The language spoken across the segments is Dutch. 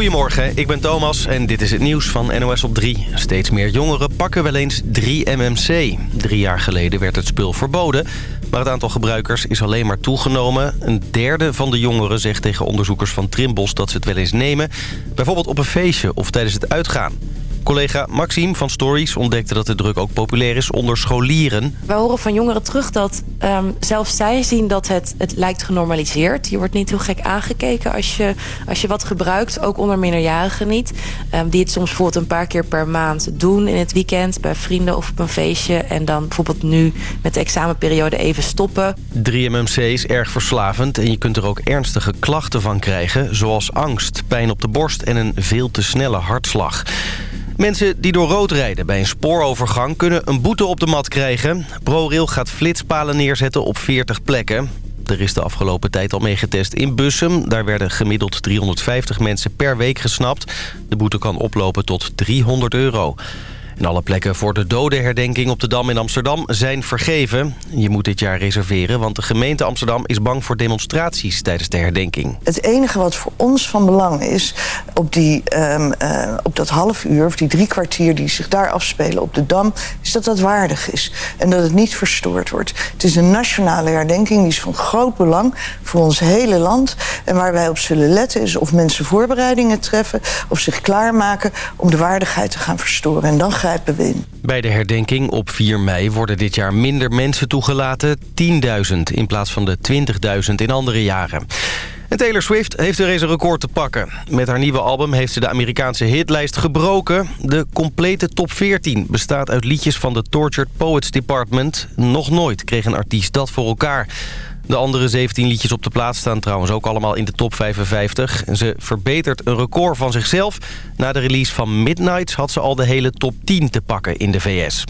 Goedemorgen, ik ben Thomas en dit is het nieuws van NOS op 3. Steeds meer jongeren pakken wel eens 3-MMC. Drie jaar geleden werd het spul verboden, maar het aantal gebruikers is alleen maar toegenomen. Een derde van de jongeren zegt tegen onderzoekers van Trimbos dat ze het wel eens nemen. Bijvoorbeeld op een feestje of tijdens het uitgaan. Collega Maxime van Stories ontdekte dat de druk ook populair is onder scholieren. We horen van jongeren terug dat um, zelfs zij zien dat het, het lijkt genormaliseerd. Je wordt niet heel gek aangekeken als je, als je wat gebruikt, ook onder minderjarigen niet. Um, die het soms bijvoorbeeld een paar keer per maand doen in het weekend... bij vrienden of op een feestje. En dan bijvoorbeeld nu met de examenperiode even stoppen. 3MMC is erg verslavend en je kunt er ook ernstige klachten van krijgen... zoals angst, pijn op de borst en een veel te snelle hartslag. Mensen die door rood rijden bij een spoorovergang kunnen een boete op de mat krijgen. ProRail gaat flitspalen neerzetten op 40 plekken. Er is de afgelopen tijd al mee getest in Bussum. Daar werden gemiddeld 350 mensen per week gesnapt. De boete kan oplopen tot 300 euro. En alle plekken voor de dodenherdenking op de Dam in Amsterdam zijn vergeven. Je moet dit jaar reserveren, want de gemeente Amsterdam is bang voor demonstraties tijdens de herdenking. Het enige wat voor ons van belang is, op, die, um, uh, op dat half uur of die drie kwartier die zich daar afspelen op de Dam, is dat dat waardig is en dat het niet verstoord wordt. Het is een nationale herdenking, die is van groot belang voor ons hele land. En waar wij op zullen letten is of mensen voorbereidingen treffen of zich klaarmaken om de waardigheid te gaan verstoren. En dan Bij de herdenking op 4 mei worden dit jaar minder mensen toegelaten. 10.000 in plaats van de 20.000 in andere jaren. En Taylor Swift heeft er eens een record te pakken. Met haar nieuwe album heeft ze de Amerikaanse hitlijst gebroken. De complete top 14 bestaat uit liedjes van de Tortured Poets Department. Nog nooit kreeg een artiest dat voor elkaar. De andere 17 liedjes op de plaats staan trouwens ook allemaal in de top 55. Ze verbetert een record van zichzelf. Na de release van Midnight had ze al de hele top 10 te pakken in de VS.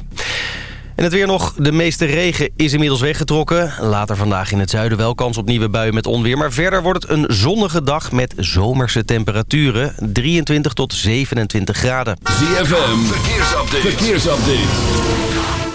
En het weer nog. De meeste regen is inmiddels weggetrokken. Later vandaag in het zuiden wel kans op nieuwe buien met onweer. Maar verder wordt het een zonnige dag met zomerse temperaturen. 23 tot 27 graden. ZFM, verkeersupdate. verkeersupdate.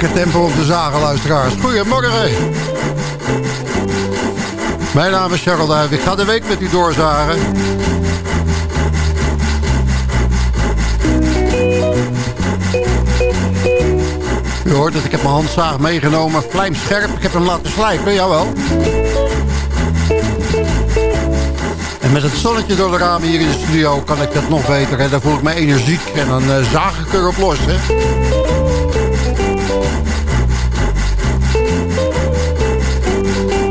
Lekker tempo op de zagen, luisteraars. Goedemorgen. Mijn naam is Duijf. Ik ga de week met u doorzagen. U hoort dat ik heb mijn handzaag meegenomen. Vlijmscherp. Ik heb hem laten slijpen, jawel. En met het zonnetje door de ramen hier in de studio kan ik dat nog beter. Hè? Dan voel ik me energiek en dan uh, zaag ik erop los. Hè?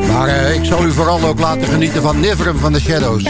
Maar uh, ik zal u vooral ook laten genieten van Nivrum van de Shadows.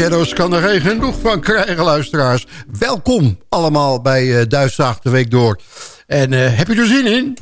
Shadows kan er geen genoeg van krijgen, luisteraars. Welkom allemaal bij uh, Duitsdag de Week Door. En uh, heb je er zin in?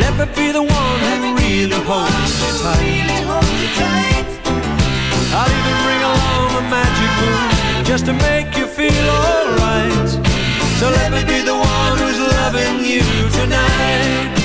Let me be the one who really holds you tight. I'll even bring along a magic moon just to make you feel alright. So let me be the one who's loving you tonight.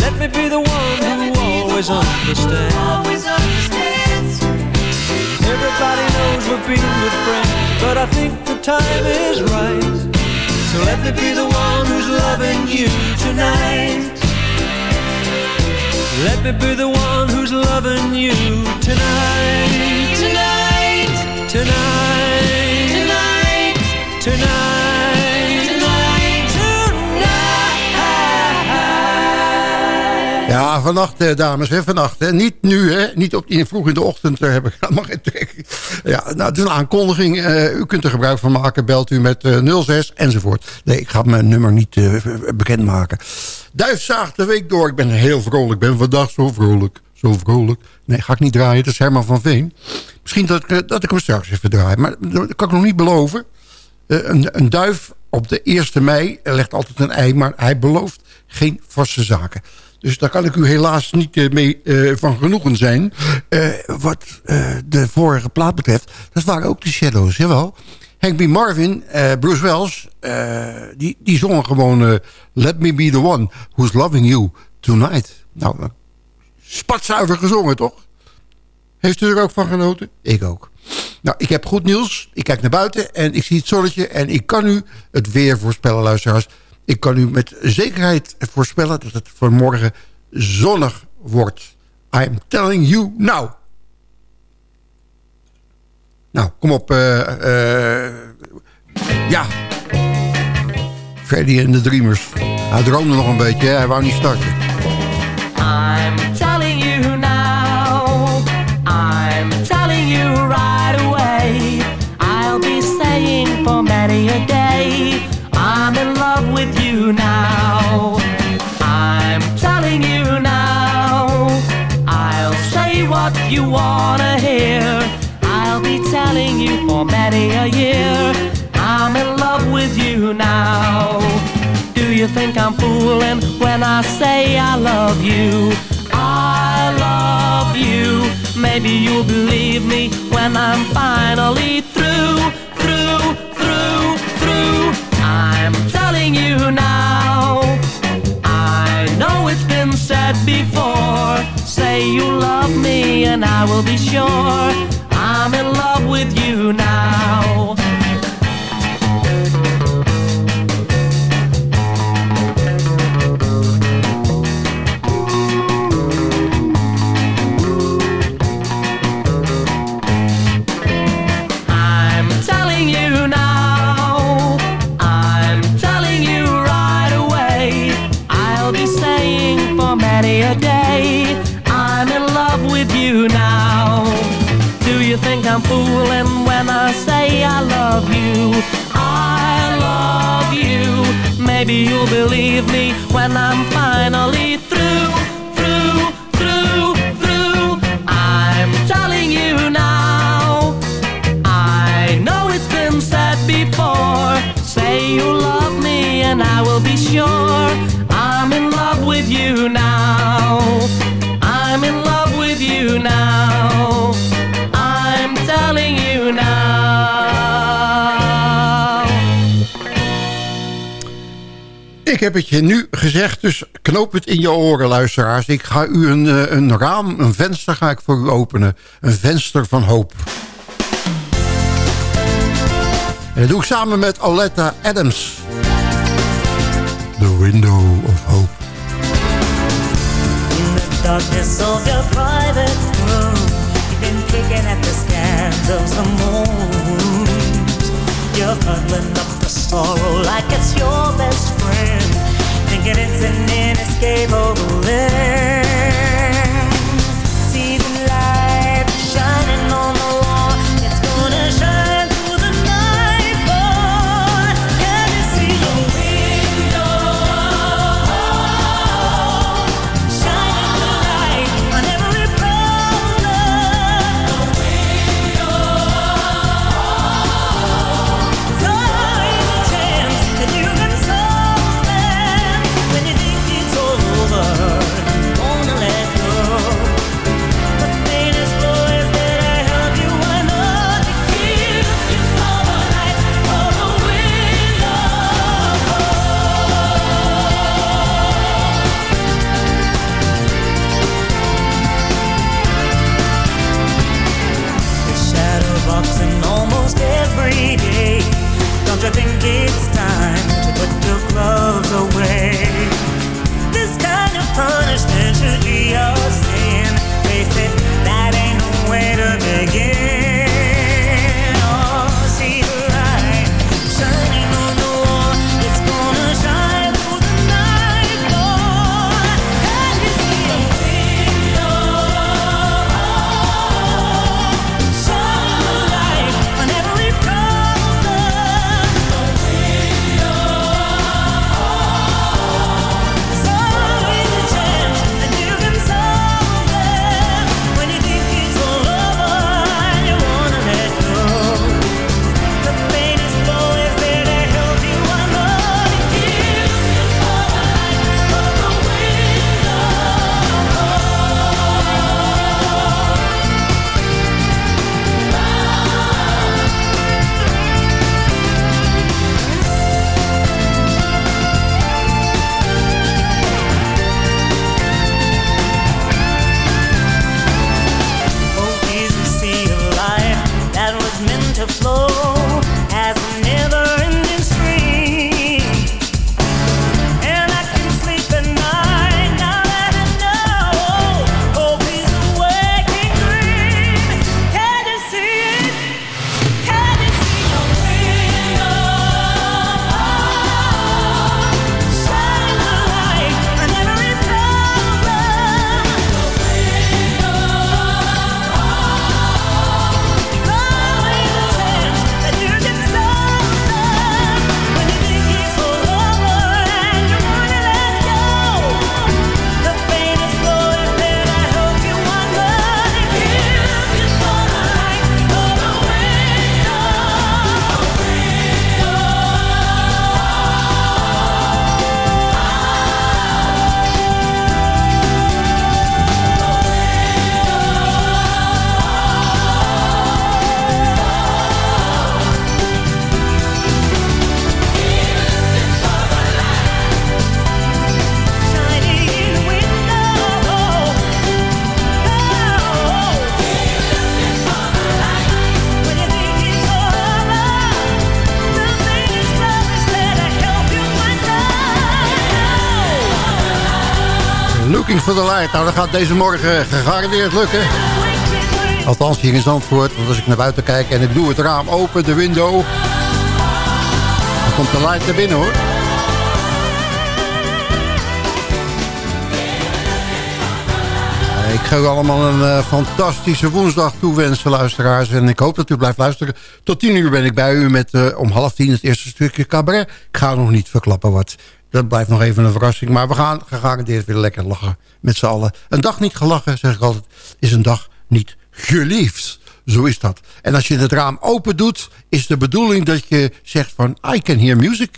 Let me be the one who always understands. Always understands. Everybody knows we've been good friends, but I think the time is right. So let me be the one who's loving you tonight. Let me be the one who's loving you tonight. Tonight. Tonight. Tonight. Tonight. Ja, vannacht, eh, dames, hè, vannacht. Niet nu, hè. Niet op, in, vroeg in de ochtend uh, heb ik helemaal geen trek. Ja, nou, het is een aankondiging. Uh, u kunt er gebruik van maken. Belt u met uh, 06 enzovoort. Nee, ik ga mijn nummer niet bekendmaken. Duifzaag de week door. Ik ben heel vrolijk. Ik ben vandaag zo vrolijk. Zo vrolijk. Nee, ga ik niet draaien. Dat is Herman van Veen. Misschien dat ik, dat ik hem straks even draai. Maar dat kan ik nog niet beloven. Een, een duif op de 1e mei legt altijd een ei. Maar hij belooft geen vaste zaken. Dus daar kan ik u helaas niet uh, mee uh, van genoegen zijn. Uh, wat de vorige plaat betreft, dat waren ook de Shadows, jawel. Hank B. Marvin, Bruce Wells, die, die zongen gewoon... Let me be the one who's loving you tonight. Nou, spatzuiver gezongen, toch? Heeft u er ook van genoten? Ik ook. Nou, ik heb goed nieuws. Ik kijk naar buiten en ik zie het zonnetje... en ik kan u het weer voorspellen, luisteraars. Ik kan u met zekerheid voorspellen dat het vanmorgen zonnig wordt. I'm telling you now. Nou, kom op. Uh, uh, ja. Freddy en de Dreamers. Hij droomde nog een beetje, hij wou niet starten. I'm you think I'm fooling when I say I love you? I love you. Maybe you'll believe me when I'm finally through, through, through, through. I'm telling you now. I know it's been said before. Say you love me, and I will be sure I'm in love with you now. Believe me when I'm finally Ik heb het je nu gezegd, dus knoop het in je oren, luisteraars. Ik ga u een, eh, een raam, een venster ga ik voor u openen. Een venster van hoop. En dat doe ik samen met Aletta Adams. The Window of Hope. In the darkness of your private room, you've been picking at the scans of some moons. You're cuddling up the sorrow like it's your best friend, thinking it's an inescapable end. The light. Nou, dat gaat deze morgen gegarandeerd lukken. Althans, hier in Zandvoort. Want als ik naar buiten kijk en ik doe het raam open, de window... dan komt de light naar binnen, hoor. Ik ga u allemaal een uh, fantastische woensdag toewensen, luisteraars. En ik hoop dat u blijft luisteren. Tot tien uur ben ik bij u met uh, om half tien het eerste stukje cabaret. Ik ga nog niet verklappen wat. Dat blijft nog even een verrassing. Maar we gaan gegarandeerd weer lekker lachen met z'n allen. Een dag niet gelachen, zeg ik altijd, is een dag niet geliefd. Zo is dat. En als je het raam open doet, is de bedoeling dat je zegt van... I can hear music.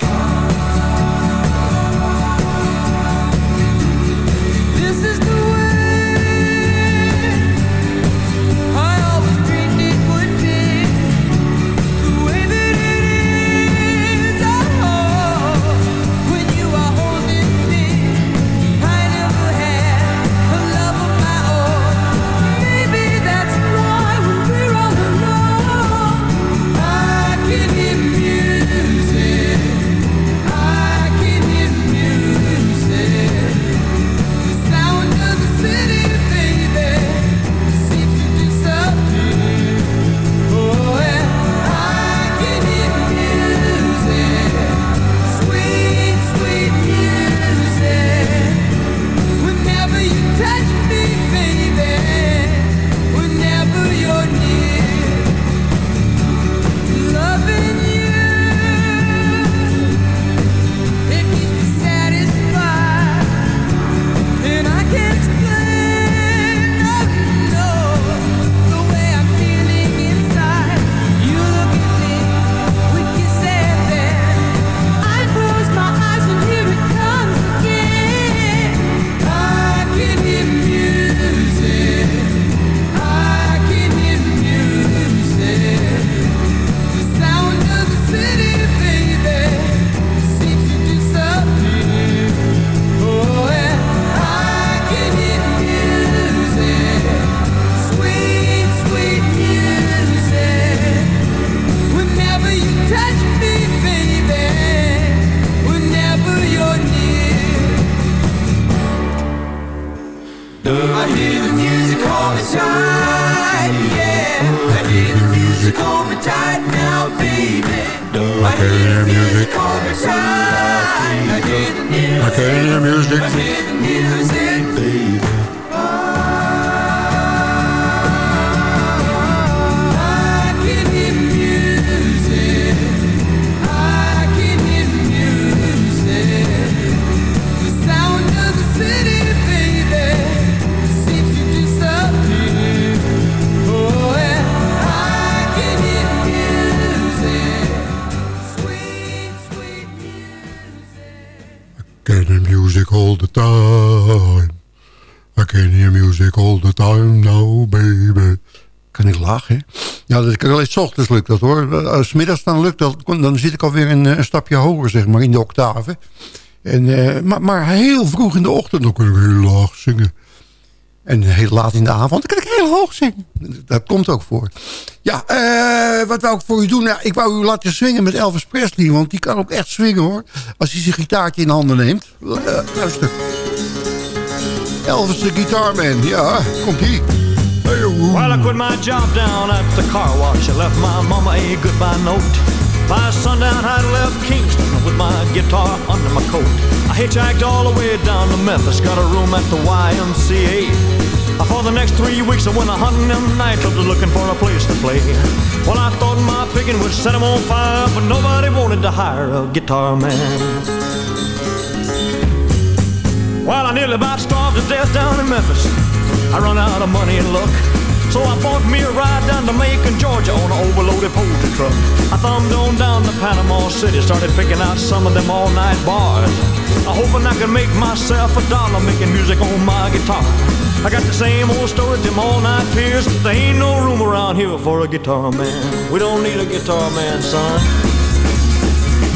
Turn the music. S ochtends lukt dat hoor. Als middags dan lukt dat, dan zit ik alweer een, een stapje hoger, zeg maar, in de octave. En, uh, maar, maar heel vroeg in de ochtend, dan kan ik heel laag zingen. En heel laat in de avond, kan ik heel hoog zingen. Dat komt ook voor. Ja, wat wou ik voor u doen? Nou, ik wou u laten swingen met Elvis Presley. Want die kan ook echt swingen hoor. Als hij zijn gitaartje in handen neemt. Luister. Elvis de Guitarman. Ja, komt ie. Well, I quit my job down at the car wash. I left my mama a goodbye note. By sundown, I left Kingston with my guitar under my coat. I hitchhiked all the way down to Memphis, got a room at the YMCA. For the next three weeks, I went a hunting them nightclubs, looking for a place to play. Well, I thought my picking would set them on fire, but nobody wanted to hire a guitar man. Well, I nearly about starved to death down in Memphis. I run out of money and luck. So I bought me a ride down to Macon, Georgia on an overloaded poultry truck. I thumbed on down to Panama City, started picking out some of them all-night bars. I hoping I could make myself a dollar making music on my guitar. I got the same old story, them all-night peers. There ain't no room around here for a guitar man. We don't need a guitar man, son.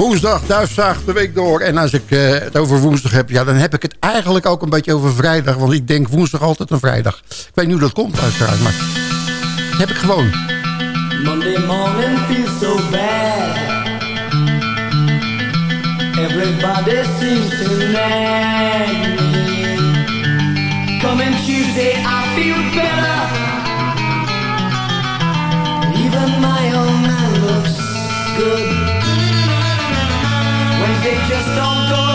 Woensdag, duifzaag de week door. En als ik eh, het over woensdag heb, ja, dan heb ik het eigenlijk ook een beetje over vrijdag. Want ik denk woensdag altijd een vrijdag. Ik weet niet hoe dat komt uiteraard, maar dat heb ik gewoon. Monday morning feels so bad. Everybody seems to nag me. Coming Tuesday, I feel better. Even my own man looks good. Wednesday just don't go.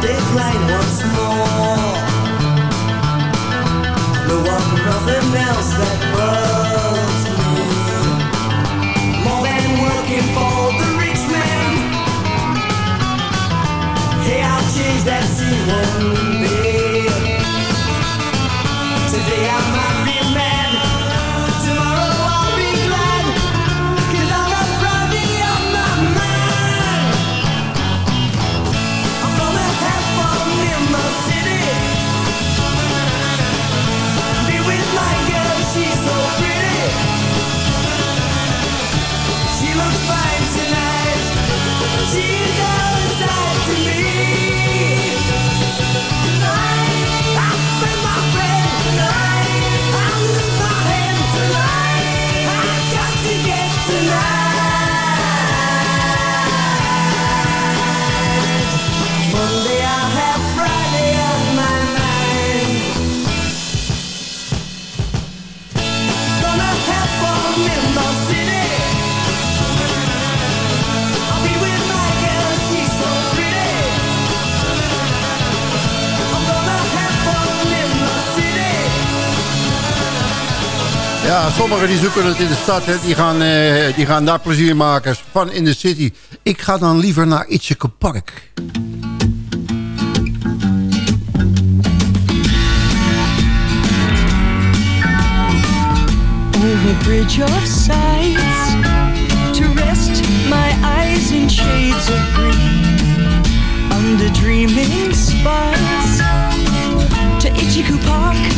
decline once more. No one, nothing else that world's me. More than working for the rich man. Hey, I'll change that C1 sommigen die zoeken het in de stad. Hè. Die, gaan, eh, die gaan daar plezier maken. Van in de city. Ik ga dan liever naar Itcheke Park. over bridge of sights to rest my eyes in shades of green under dreaming spires to Ichiku Park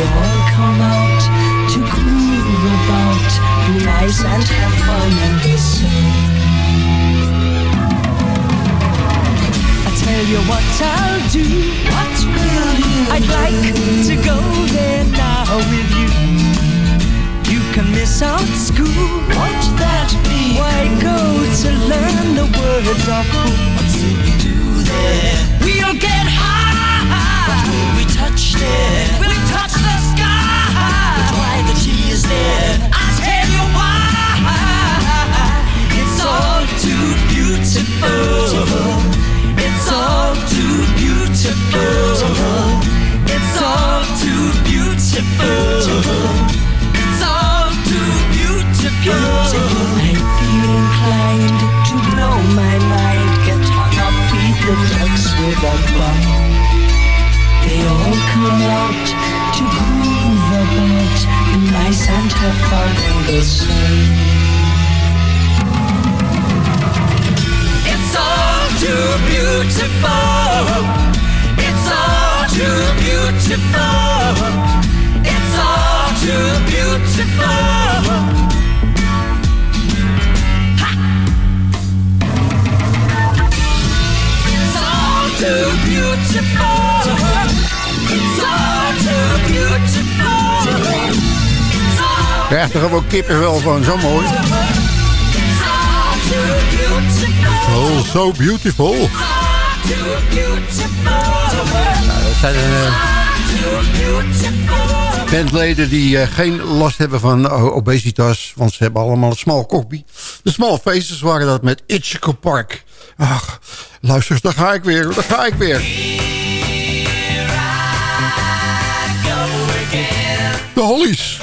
All come out They all come out to groove about. It's all too beautiful. It's all too beautiful. It's all too beautiful. Ik krijg er gewoon kippenvel van, zo mooi. Oh, so beautiful. Beautiful. Dat zijn eh, bandleden die eh, geen last hebben van eh, obesitas. Want ze hebben allemaal een small cockpie. De small faces waren dat met Itchico Park. Ach, luister, daar ga ik weer, daar ga ik weer. De Hollies.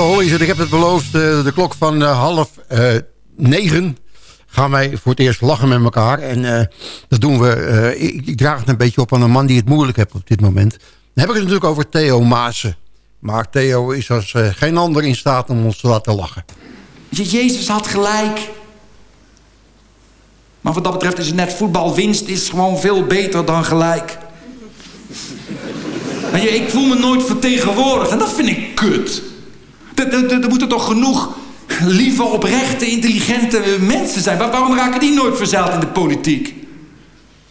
De ik heb het beloofd. eh, de klok van eh, half eh, negen gaan wij voor het eerst lachen met elkaar. En dat doen we... ik, ik draag het een beetje op aan een man die het moeilijk heeft op dit moment. Dan heb ik het natuurlijk over Theo Maassen. Maar Theo is als geen ander in staat om ons te laten lachen. Je, Jezus had gelijk. Maar wat dat betreft is het net voetbal. Winst is gewoon veel beter dan gelijk. Ik voel me nooit vertegenwoordigd en dat vind ik kut. Er- moeten toch genoeg lieve, oprechte, intelligente mensen zijn. Waar- waarom raken die nooit verzeild in de politiek?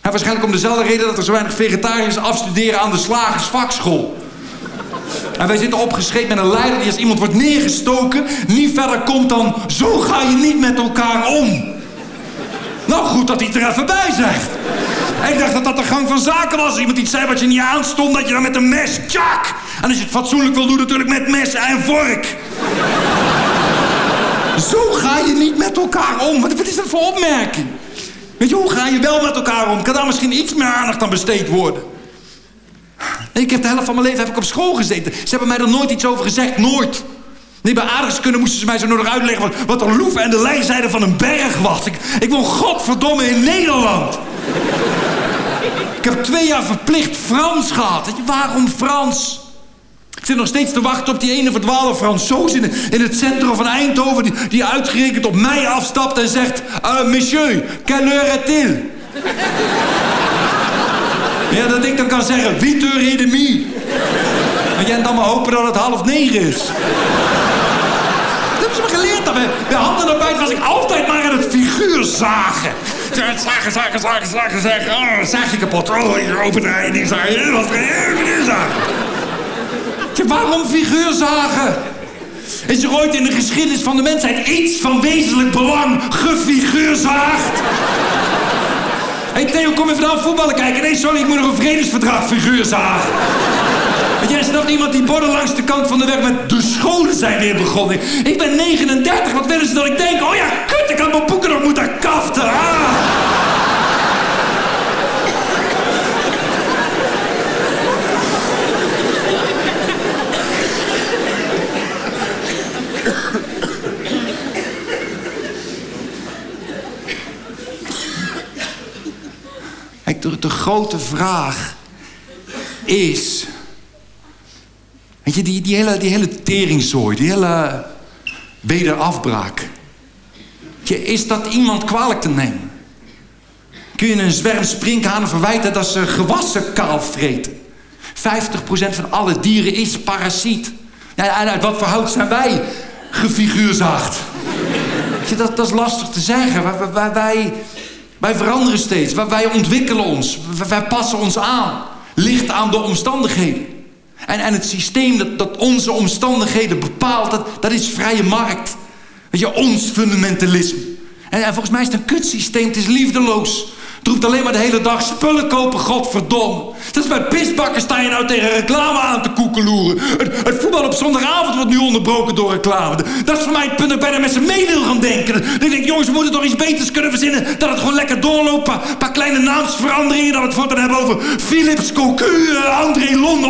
En waarschijnlijk om dezelfde reden dat er zo weinig vegetariërs afstuderen aan de slagersvakschool. En wij zitten opgeschreven met een leider die als iemand wordt neergestoken... niet verder komt dan... zo ga je niet met elkaar om. Nou, goed dat hij er even bij zegt. Ik dacht dat dat de gang van zaken was. Iemand iets zei wat je niet aanstond, dat je dan met een mes... tjak! En als je het fatsoenlijk wil doen, natuurlijk met mes en vork. Zo ga je niet met elkaar om. Wat, wat is dat voor opmerking? Weet je, hoe ga je wel met elkaar om? Kan daar misschien iets meer aandacht aan besteed worden? Ik heb de helft van mijn leven heb ik op school gezeten. Ze hebben mij er nooit iets over gezegd, nooit. Nee, bij aardrijkskunde moesten ze mij zo nodig uitleggen... wat, wat loef en de lijnzijde van een berg was. Ik, ik woon godverdomme in Nederland. ik heb twee jaar verplicht Frans gehad. Waarom Frans? Ik zit nog steeds te wachten op die ene verdwaalde Fransoos in, in het centrum van Eindhoven... die, uitgerekend op mij afstapt en zegt... Uh, monsieur, quelle heure est-il? ja, dat ik dan kan zeggen, 8 heure et. En jij dan maar hopen dat het half negen is. Dat hebben ze me geleerd. Dat bij, handen erbij was ik altijd maar in het figuur zagen. Zagen, zagen, zagen, zagen, zagen. Oh, zaag je kapot. Oh, hier open draaien, die zagen. Wat figuur zagen. Waarom figuur zagen? Is er ooit in de geschiedenis van de mensheid iets van wezenlijk belang gefiguurzaagd? Hé hey Theo, kom even naar voetballen kijken. Nee, sorry, ik moet nog een vredesverdrag figuur zagen. Jij snapt iemand die borden langs de kant van de weg met de scholen zijn weer begonnen. Ik ben 39, wat willen ze dat ik denk? Oh ja, kut, ik had mijn boeken nog moeten kaften. Ah. De grote vraag is... Weet je, die, die, hele, die hele teringzooi, die hele wederafbraak. Je, is dat iemand kwalijk te nemen? Kun je een zwerm sprinkhanen verwijten dat ze gewassen kaal vreten? 50% van alle dieren is parasiet. En uit wat voor zijn wij je, dat, dat is lastig te zeggen. Wij, wij, wij, veranderen steeds. Wij, wij ontwikkelen ons. Wij, wij passen ons aan. Ligt aan de omstandigheden. En, en het systeem dat, dat onze omstandigheden bepaalt, dat, dat is vrije markt. Weet je, ons fundamentalisme. En, en volgens mij is het een kutsysteem, het is liefdeloos. Het roept alleen maar de hele dag spullen kopen, godverdomme. Dat is bij pisbakken sta je nou tegen reclame aan te koekeloeren. Het, het voetbal op zondagavond wordt nu onderbroken door reclame. Dat is voor mij het punt dat ik bijna met ze mee wil gaan denken. Dan denk ik, jongens, we moeten toch iets beters kunnen verzinnen. Dat het gewoon lekker doorloopt. Een paar, kleine naamsveranderingen. Dat we het voortaan hebben over Philips Cocu, André Lon,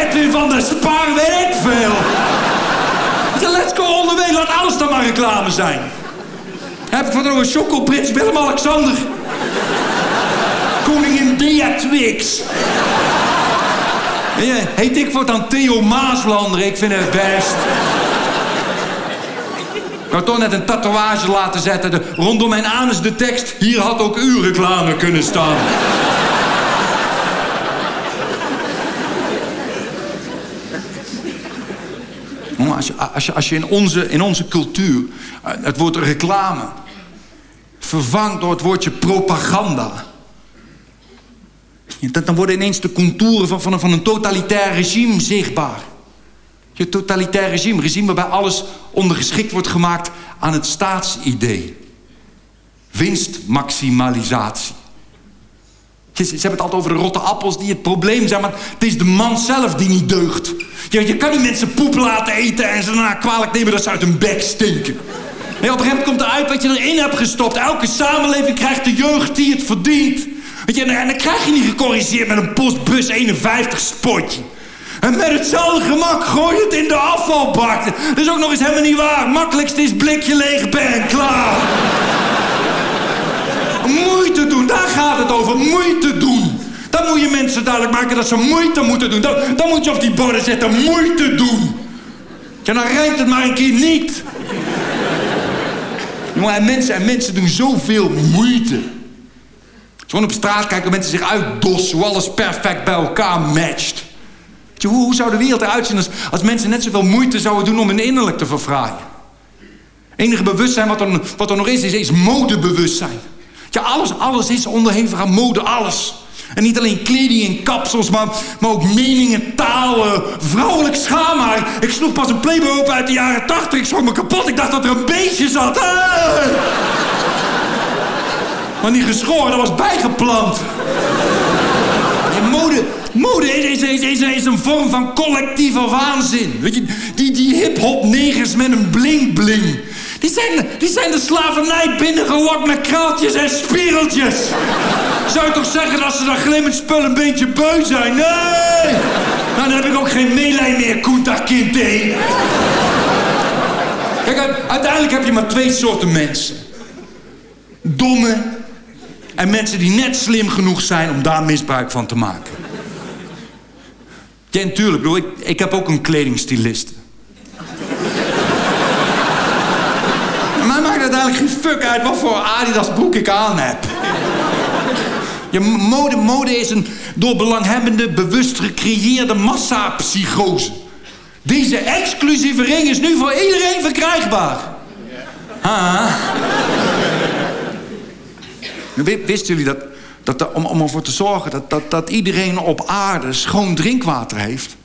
Edwin van der weet ik veel. Let's go way, laat alles dan maar reclame zijn. Heb ik van over Chocoprins Willem-Alexander. Beatrix. Ja, heet ik voortaan Theo Maaslander. Ik vind het best. Ik wou toch net een tatoeage laten zetten. Rondom mijn anus de tekst... Hier had ook uw reclame kunnen staan. Als je, als als in, onze, in onze cultuur het woord reclame vervangt door het woordje propaganda. Dan worden ineens de contouren van, van, van een totalitair regime zichtbaar. Je totalitair regime, regime waarbij alles ondergeschikt wordt gemaakt aan het staatsidee. Winstmaximalisatie. Ze, ze hebben het altijd over de rotte appels die het probleem zijn... maar het is de man zelf die niet deugt. Je, je kan die mensen poep laten eten en ze daarna kwalijk nemen dat ze uit hun bek stinken. En op een gegeven moment komt eruit wat je erin hebt gestopt. Elke samenleving krijgt de jeugd die het verdient. Weet je, en dan krijg je niet gecorrigeerd met een postbus 51 spotje. En met hetzelfde gemak gooi je het in de afvalbak. Dat is ook nog eens helemaal niet waar. Makkelijkste is blikje leeg, ben klaar. moeite doen, daar gaat het over. Moeite doen. Dan moet je mensen duidelijk maken dat ze moeite moeten doen. Dan, dan moet je op die borden zetten, moeite doen. Ja, dan rijmt het maar een keer niet. Jongen, en mensen, en mensen doen zoveel moeite. Gewoon op straat kijken mensen zich uitdossen... hoe alles perfect bij elkaar matcht. Hoe, zou de wereld eruit zien als, mensen net zoveel moeite zouden doen... om hun innerlijk te verfraaien? enige bewustzijn wat er, wat er nog is, is, modebewustzijn. Ja, alles, alles is onderhevig aan mode, alles. En niet alleen kleding en kapsels, maar, maar ook meningen, taal, vrouwelijk schaamhaar. Ik sloeg pas een Playboy uit de jaren tachtig. Ik schrok me kapot. Ik dacht dat er een beestje zat. Maar niet geschoren, dat was bijgeplant. Mode, mode is, is, is, een vorm van collectieve waanzin. Weet je, die, die hip-hop negers met een bling-bling. Die zijn, die zijn de slavernij binnengelokt met kraaltjes en spiegeltjes. Zou je toch zeggen dat ze dat glimmend spul een beetje beu zijn? Nee! Nou, dan heb ik ook geen meelij meer, Koenta kind, hé. Kijk, uiteindelijk heb je maar twee soorten mensen. Domme en mensen die net slim genoeg zijn om daar misbruik van te maken. Ja, natuurlijk. Bedoel, ik, ik heb ook een kledingstyliste. Maar maakt uiteindelijk geen fuck uit wat voor Adidas broek ik aan heb. Ja, mode, mode is een door belanghebbenden bewust gecreëerde massapsychose. Deze exclusieve ring is nu voor iedereen verkrijgbaar. Ah. Wisten jullie dat, dat om, om ervoor te zorgen dat, dat, dat iedereen op aarde schoon drinkwater heeft?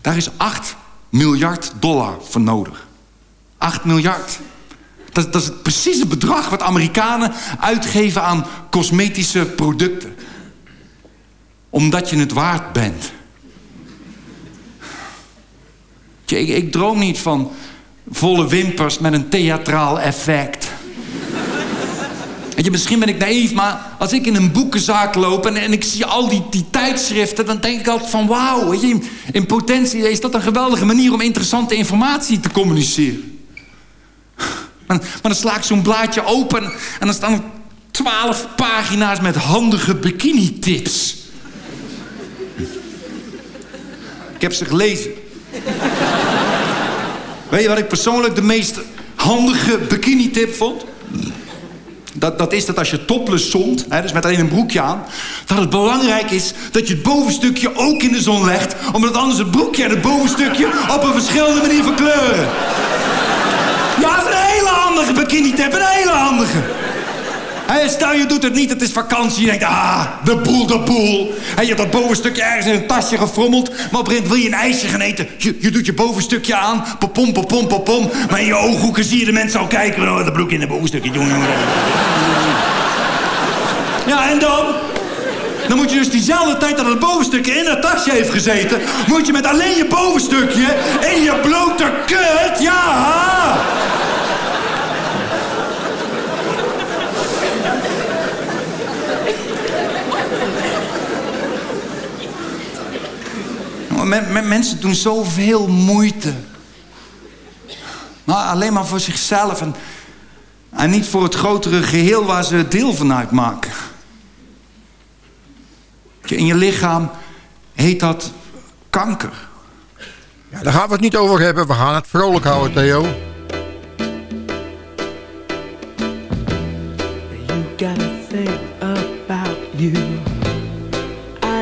Daar is 8 miljard dollar voor nodig. 8 miljard. Dat, dat is het precieze bedrag wat Amerikanen uitgeven aan cosmetische producten. Omdat je het waard bent. Ik, ik droom niet van volle wimpers met een theatraal effect. Weet je, misschien ben ik naïef, maar als ik in een boekenzaak loop en, ik zie al die, die tijdschriften, dan denk ik altijd van wauw, in, potentie is dat een geweldige manier om interessante informatie te communiceren. Maar, maar dan sla ik zo'n blaadje open en dan staan er twaalf pagina's met handige bikini-tips. Ik heb ze gelezen. Weet je wat ik persoonlijk de meest handige bikini-tip vond? Dat, dat is dat als je topless zond, hè, dus met alleen een broekje aan... dat het belangrijk is dat je het bovenstukje ook in de zon legt... omdat anders het broekje en het bovenstukje op een verschillende manier verkleuren. Ja, dat is een hele handige bikini-tip, een hele handige. Hé, stel je doet het niet, het is vakantie. Je denkt, ah, de boel, de boel. Hé, je hebt dat bovenstukje ergens in een tasje gefrommeld. Maar op wil je een ijsje gaan eten. Je, je doet je bovenstukje aan. Popom, popom, popom. Maar in je ooghoeken zie je de mensen al kijken. Oh, dat broek in het bovenstukje, jongen. Ja, en dan? Dan moet je dus diezelfde tijd dat het bovenstukje in het tasje heeft gezeten... moet je met alleen je bovenstukje in je blote kut, ja... mensen doen zoveel moeite. Maar alleen maar voor zichzelf en, en niet voor het grotere geheel waar ze deel van uitmaken. In je lichaam heet dat kanker. Ja, daar gaan we het niet over hebben. We gaan het vrolijk houden, Theo. You gotta think about you.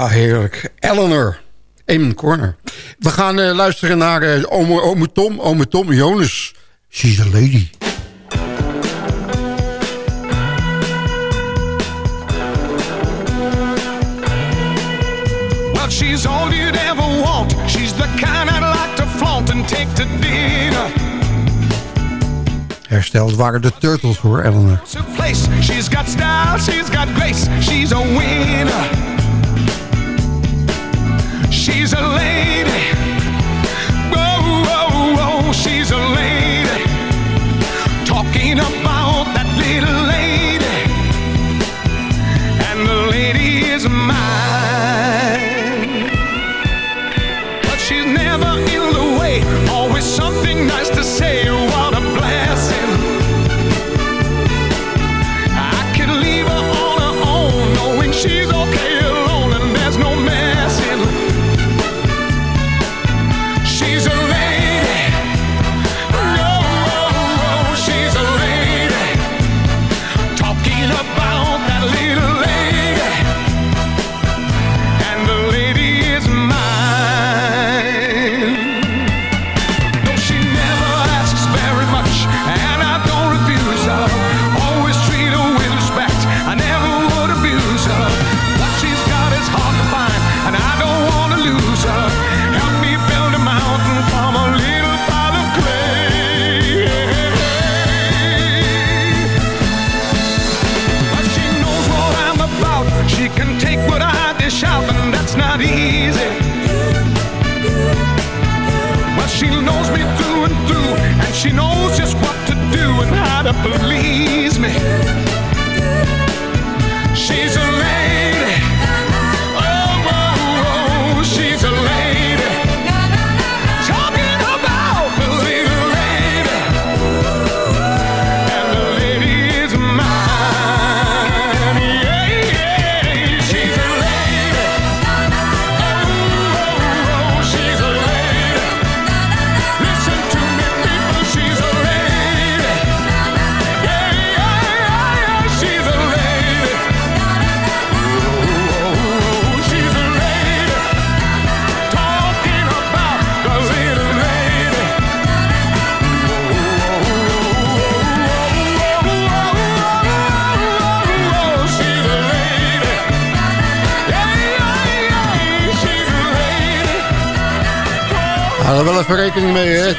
Ja, heerlijk. Eleanor. Eamon Corner. We gaan eh, luisteren naar eh ome, ome Tom. Ome Tom Jonas. She's a lady. Well, she's all you'd ever want. She's the kind I'd like to flaunt and take to dinner. Hersteld waren de Turtles hoor, Eleanor. She's got style, she's got grace, she's a winner. She's a lady. Whoa, whoa, whoa, she's a lady. Talking about that little lady. And the lady is mine.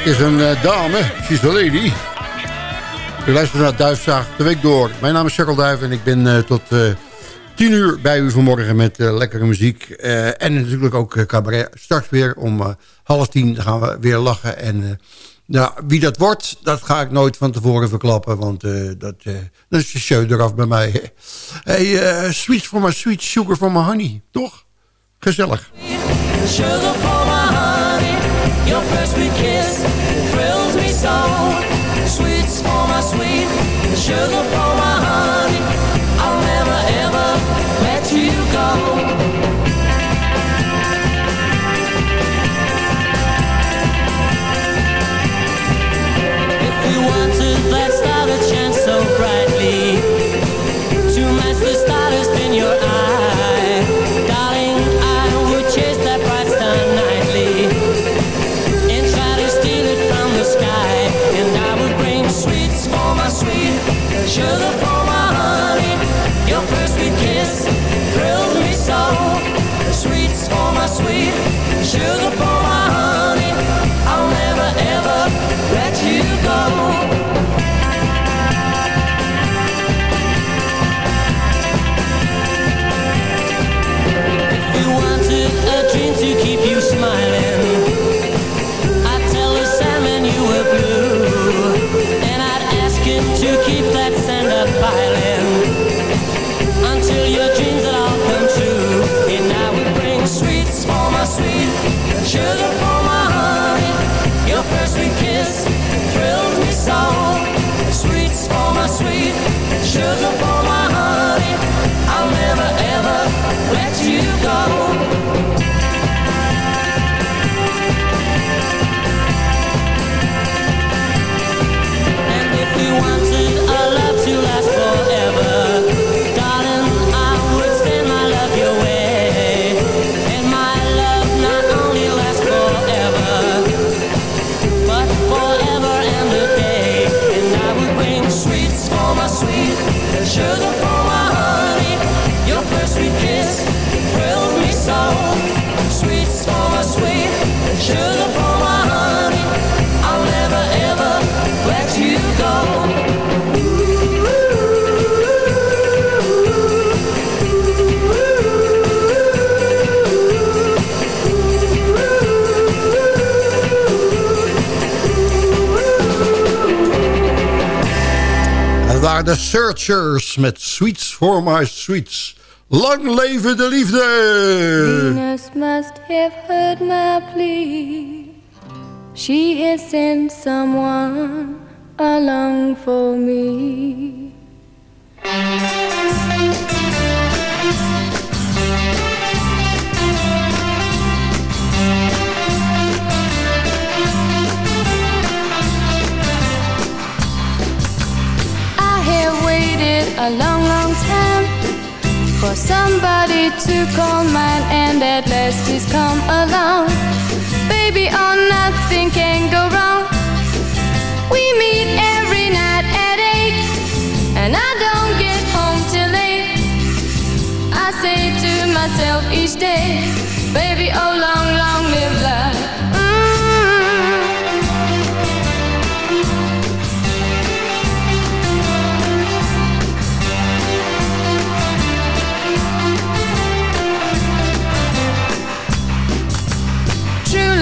Is een eh, dame. She's a lady. U luistert naar Duifzaag de week door. Mijn naam is Cheryl Duif en ik ben eh, tot eh 10 uur bij u vanmorgen met lekkere muziek. En natuurlijk ook cabaret. Straks weer om half tien gaan we weer lachen. En nou, wie dat wordt, dat ga ik nooit van tevoren verklappen. Want dat, dat is de show eraf bij mij. Hey, sweets for my sweet, sugar for my honey. Toch? Gezellig. Sugar your first sweet kiss thrills me so. Sweets for my sweet, sugar for my honey. I'll never ever let you go. Searchers met Sweets for My Sweets. Lang leven de liefde! Venus must have heard my plea. She has sent someone along for me. A long, long time for somebody to call mine, and at last he's come along. Baby, oh, nothing can go wrong. We meet every night at eight, and I don't get home till late. I say to myself each day, baby, oh, long, long live love.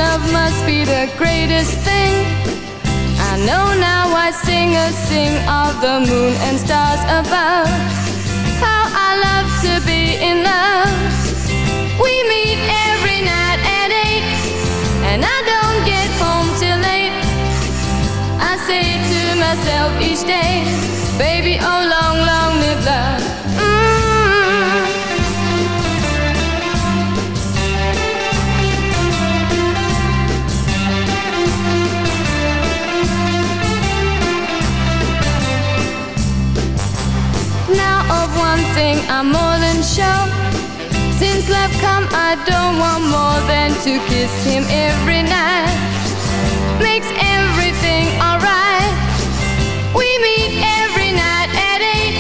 Love must be the greatest thing. I know now I sing a sing of the moon and stars above. How I love to be in love. We meet every night at eight, and I don't get home till late. I say to myself each day, baby, oh long, long live love. I'm more than sure. Since love come, I don't want more than to kiss him every night. Makes everything alright. We meet every night at eight,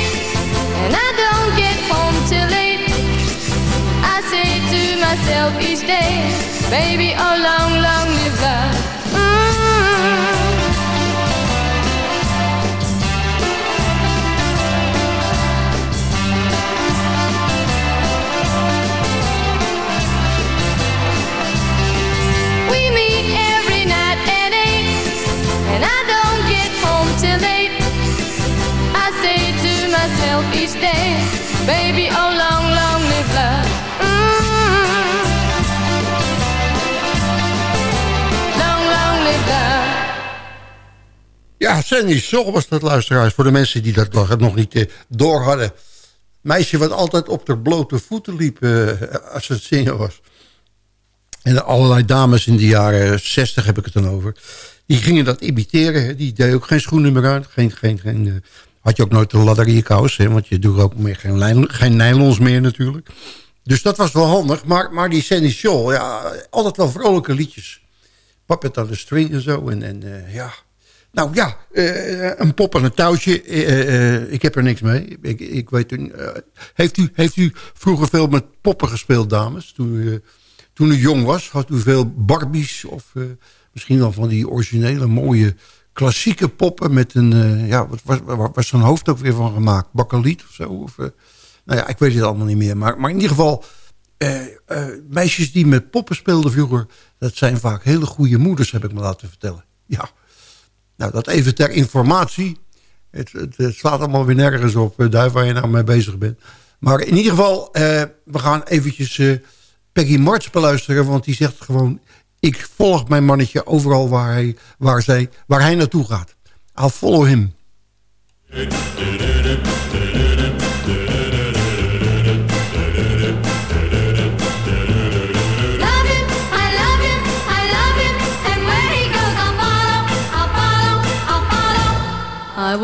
and I don't get home till late. I say to myself each day, baby, oh long, long live love. Ja, Sandy Soul was dat luisteraars. Voor de mensen die dat nog, niet eh, door hadden. Meisje wat altijd op de blote voeten liep eh, als ze het zingen was. En allerlei dames in de jaren 60 heb ik het dan over. Die gingen dat imiteren. Die deden ook geen schoenen meer aan. Geen, geen, geen, eh, had je ook nooit de ladderierkous. Hè, want je doet ook meer geen, lijn, geen nylons meer natuurlijk. Dus dat was wel handig. Maar, maar die Sandy Shaw, ja, altijd wel vrolijke liedjes. Puppet on the String en zo. En, en eh, ja... Nou ja, eh, een pop en een touwtje. eh, eh, ik heb er niks mee. Ik, ik weet, heeft, u, heeft u vroeger veel met poppen gespeeld, dames? Toen u, eh, toen u jong was, had u veel Barbies of eh, misschien wel van die originele mooie klassieke poppen met een, eh, ja, wat was, waar was zo'n hoofd ook weer van gemaakt? Bakkeliet of zo? Of, eh, nou ja, ik weet het allemaal niet meer. Maar, maar in ieder geval, eh, eh, meisjes die met poppen speelden vroeger, dat zijn vaak hele goede moeders, heb ik me laten vertellen. Ja. Nou, dat even ter informatie. Het, het, slaat allemaal weer nergens op, uh, daar waar je nou mee bezig bent. Maar in ieder geval, eh, we gaan eventjes eh, Peggy March beluisteren. Want die zegt gewoon, ik volg mijn mannetje overal waar hij, waar zij, waar hij naartoe gaat. I'll follow him.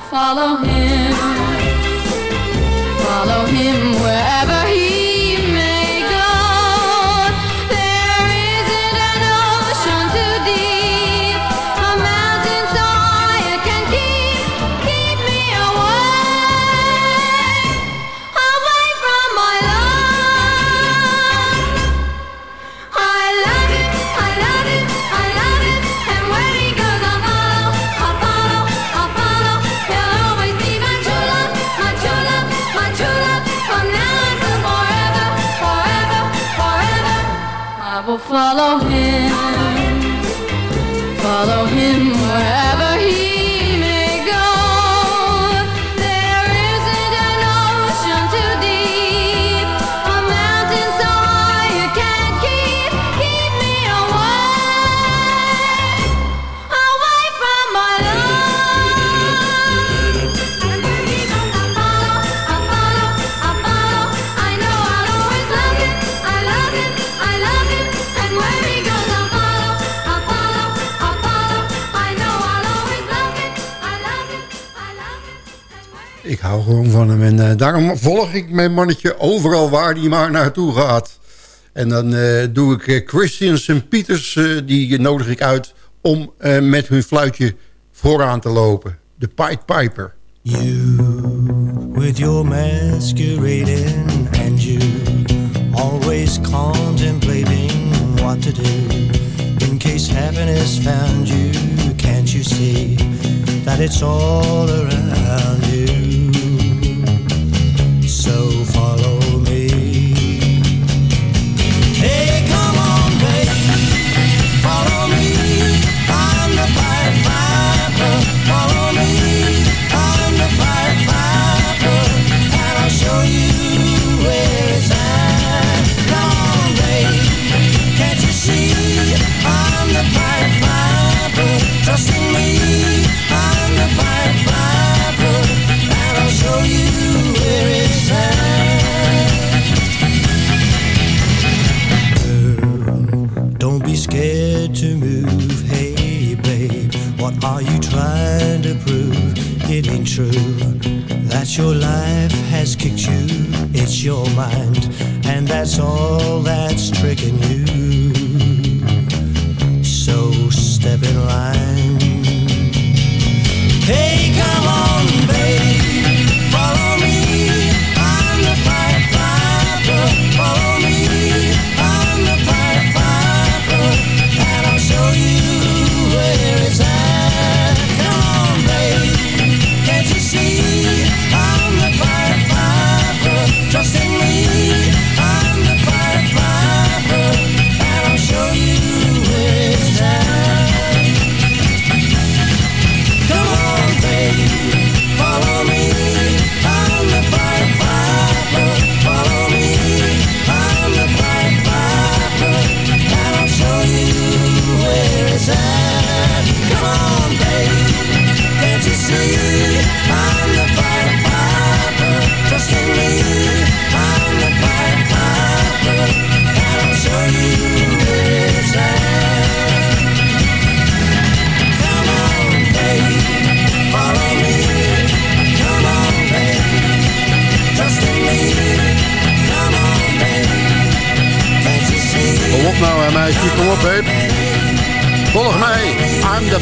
follow him. Follow him hou gewoon van hem. En eh, daarom volg ik mijn mannetje overal waar hij maar naartoe gaat. En dan uh, doe ik eh, Christian St. Pieters, die nodig ik uit... om met hun fluitje vooraan te lopen. De Pied Piper. You, with your masquerading and you... always contemplating what to do in case happiness found you can't you see that it's all around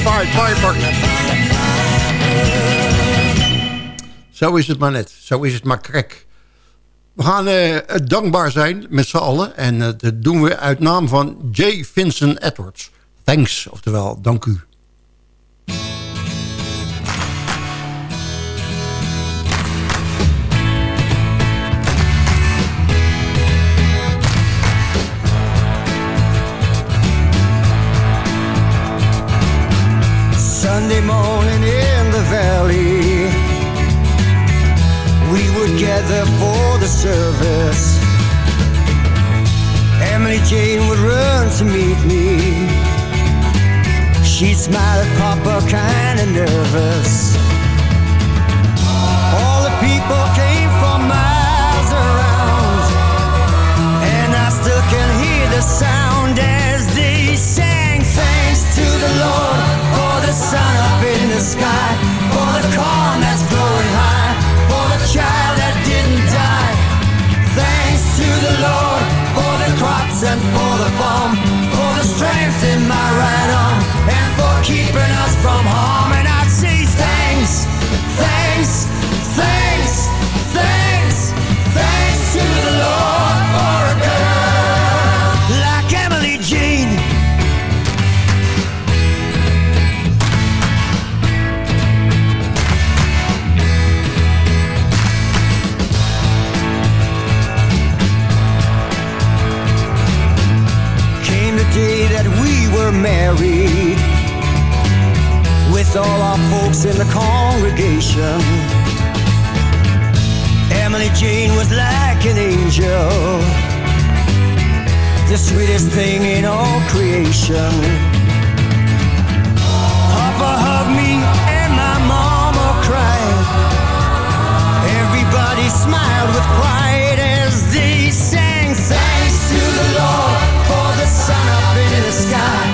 Piper. Zo is het maar net. Zo is het maar krek. We gaan eh, dankbaar zijn met z'n allen. En eh, dat doen we uit naam van J. Vincent Edwards. Thanks, oftewel dank u. Sunday morning in the valley. We would gather for the service. Emily Jane would run to meet me. She'd smile at Papa, kinda nervous. All the people came from miles around, and I still can hear the sound. sky. For the corn that's growing high. For the child that didn't die. Thanks to the lord for the crops and for the farm. For the strength in my right arm. And for keeping us from harm. married with all our folks in the congregation. Emily Jane was like an angel, the sweetest thing in all creation. Papa hugged me and my mama cried. Everybody smiled with pride as they sang, thanks to the Lord for the sun up in the sky.